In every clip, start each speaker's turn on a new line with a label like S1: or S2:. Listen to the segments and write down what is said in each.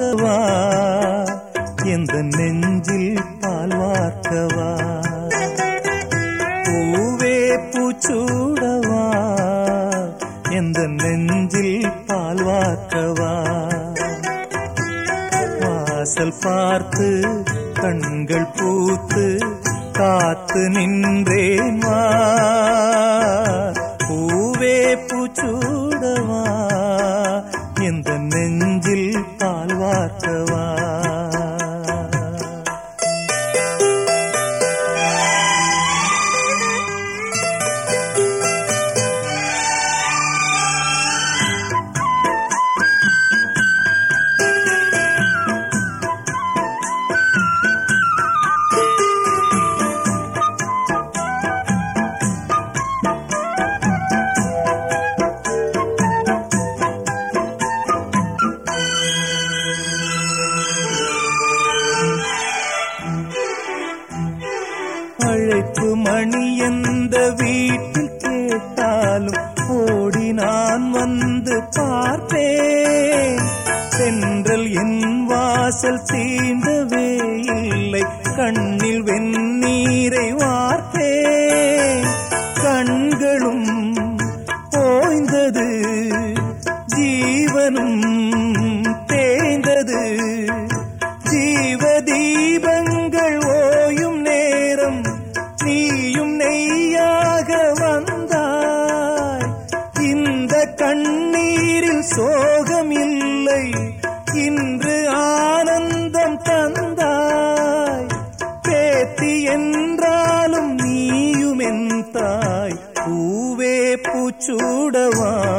S1: பூச்சூடவா எந்த நெஞ்சில் பால் வார்க்கவா? பூவே பூச்சூடவா? எந்த நெஞ்சில் பால் வார்க்கவா? வாசல் பார்த்து கண்கள் பூத்து காத்து நின்றேன் வா. பூவே பூச்சூடவா? ஓடி நான் வந்து பார்ப்பேன். சென்றல் என் வாசல் தீண்டவே இல்லை. கண்ணில் வெந்நீரை வார்த்தேன் கண்களும் ஓய்ந்தது ஜீவனும் தேய்ந்தது. ஜீவ தீபங்கள் ஓயும் நேரம் நீயும் சோகம் இல்லை இன்று ஆனந்தம் தந்தாய். பேத்தி என்றாலும் நீயும் என் தாய். பூவே பூச்சூடவா.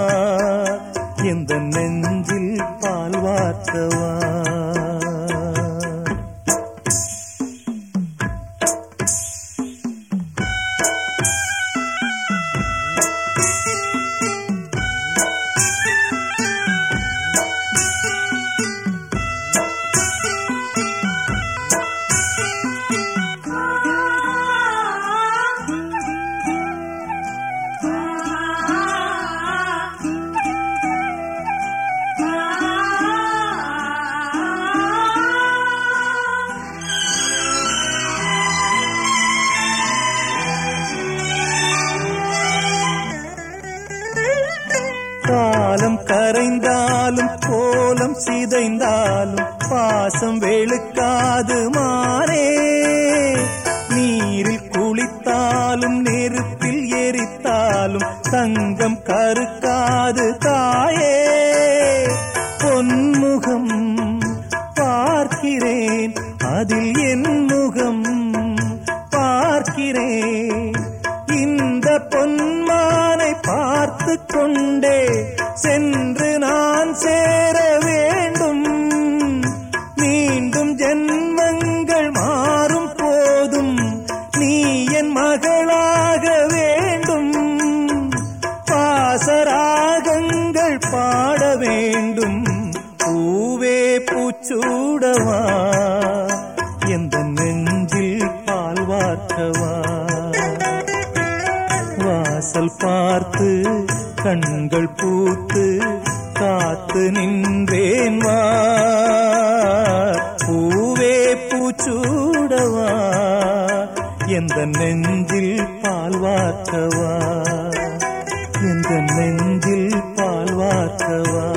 S1: எந்த நெஞ்சில் பால் வார்த்தவா. கரைந்தாலும் கோலம் சிதைந்தாலும் பாசம் வெளுக்காது மாறே. நீரில் குளித்தாலும் நெருப்பில் எரித்தாலும் தங்கம் கருக்காது தாயே. பொன்முகம் பார்க்கிறேன் அதில் என் முகம் பார்க்கிறேன். இந்த பொன்மானை பார்த்து கொண்டே சூடவா? எந்த நெஞ்சில் பால் வார்த்தவா? வாசல் பார்த்து கண்கள் பூத்து காத்து நின்றேன் வா. பூவே பூச்சூடவா? எந்த நெஞ்சில் பால் வார்த்தவா? எந்த நெஞ்சில் பால் வார்த்தவா?